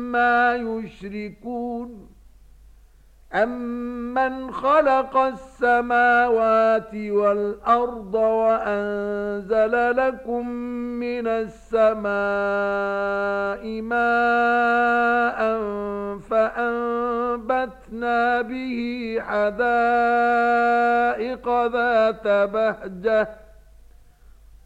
عما يشركون أَمَّنْ خَلَقَ السَّمَاوَاتِ وَالْأَرْضَ وَأَنزَلَ لَكُم مِّنَ السَّمَاءِ مَاءً فَأَنبَتْنَا بِهِ حذائق ذَاتَ بَهْجَةٍ